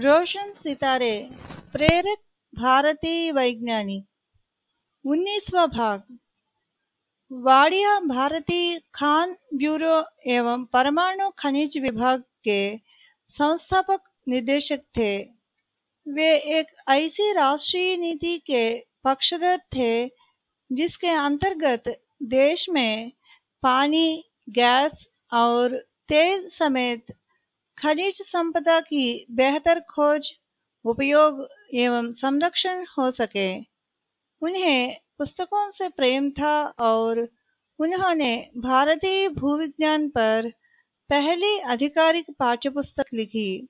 रोशन सितारे, प्रेरक भारतीय वैज्ञानिक। उन्नीसवा भाग। वाडिया भारतीय खान ब्यूरो एवं परमाणु खनिज विभाग के संस्थापक निदेशक थे। वे एक ऐसी राष्ट्रीय नीति के पक्षधर थे, जिसके अंतर्गत देश में पानी, गैस और तेल समेत खनिज संपदा की बेहतर खोज, उपयोग एवं संरक्षण हो सके। उन्हें पुस्तकों से प्रेम था और उन्होंने भारतीय भूविज्ञान पर पहली आधिकारिक पाठ्यपुस्तक लिखी।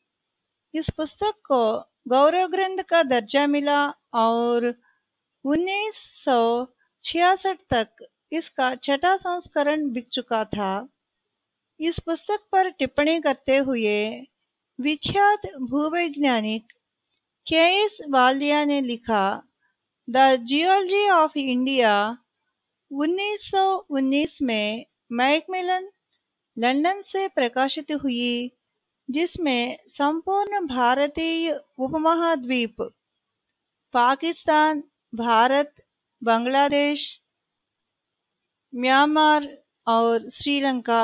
इस पुस्तक को गौरव ग्रंथ का दर्जा मिला और उन्नीस सौ छियासठ तक इसका छठा संस्करण बिक चुका था। इस पुस्तक पर टिप्पणी करते हुए विख्यात भूवैज्ञानिक के एस वालिया ने लिखा, द जियोलॉजी ऑफ़ इंडिया 1919 में मैकमिलन लंदन से प्रकाशित हुई, जिसमें संपूर्ण भारतीय उपमहाद्वीप, पाकिस्तान, भारत, बांग्लादेश, म्यांमार और श्रीलंका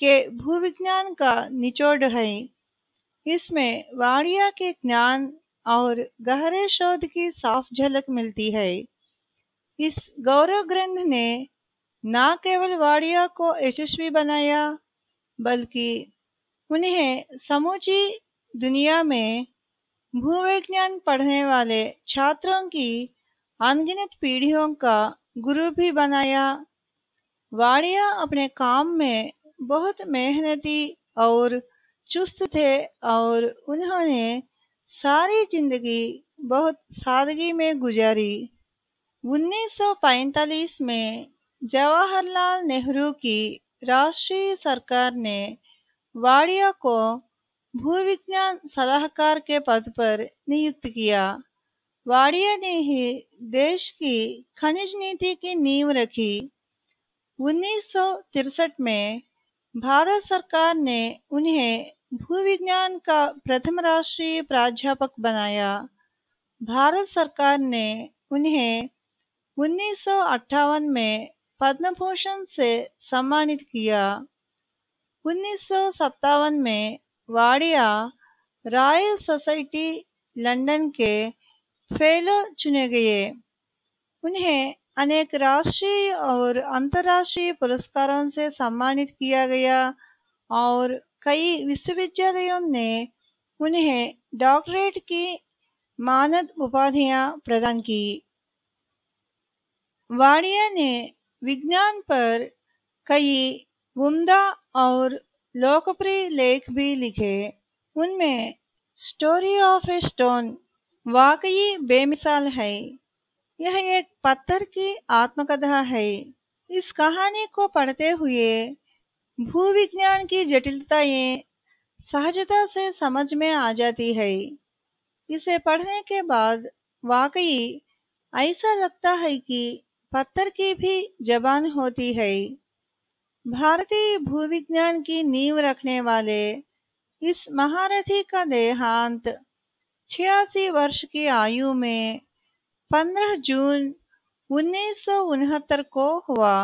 के भूविज्ञान का निचोड़ है। इसमें वाणिया के ज्ञान और गहरे शोध की साफ़ झलक मिलती है। इस गौरव ग्रंथ ने न केवल वाड़िया को यशस्वी बनाया, बल्कि उन्हें समूची दुनिया में भूविज्ञान पढ़ने वाले छात्रों की अनगिनत पीढ़ियों का गुरु भी बनाया। वाड़िया अपने काम में बहुत मेहनती और चुस्त थे और उन्होंने सारी ज़िंदगी बहुत सादगी में गुजारी। 1945 में जवाहरलाल नेहरू की राष्ट्रीय सरकार ने वाडिया को भूविज्ञान सलाहकार के पद पर नियुक्त किया। वाडिया ने ही देश की खनिज नीति की नींव रखी। उन्नीस में भारत सरकार ने उन्हें भूविज्ञान का प्रथम राष्ट्रीय प्राध्यापक बनाया। भारत सरकार ने उन्हें उन्नीस में पद्म भूषण से सम्मानित किया। उन्नीस सौ सत्तावन में वाडिया रॉयल सोसाइटी लंदन के फेलो चुने गए। उन्हें अनेक राष्ट्रीय और अंतर्राष्ट्रीय पुरस्कारों से सम्मानित किया गया और कई विश्वविद्यालयों ने उन्हें डॉक्टरेट की मानद उपाधियाँ प्रदान की। वाडिया ने विज्ञान पर कई उम्दा और लोकप्रिय लेख भी लिखे। उनमें स्टोरी ऑफ़ ए स्टोन वाकई बेमिसाल है। यह एक पत्थर की आत्मकथा है। इस कहानी को पढ़ते हुए भूविज्ञान की जटिलताएँ सहजता से समझ में आ जाती है। इसे पढ़ने के बाद वाकई ऐसा लगता है कि पत्थर की भी जबान होती है। भारतीय भूविज्ञान की नींव रखने वाले इस महारथी का देहांत छियासी वर्ष की आयु में 15 जून उन्नीस सौ उनहत्तर को हुआ।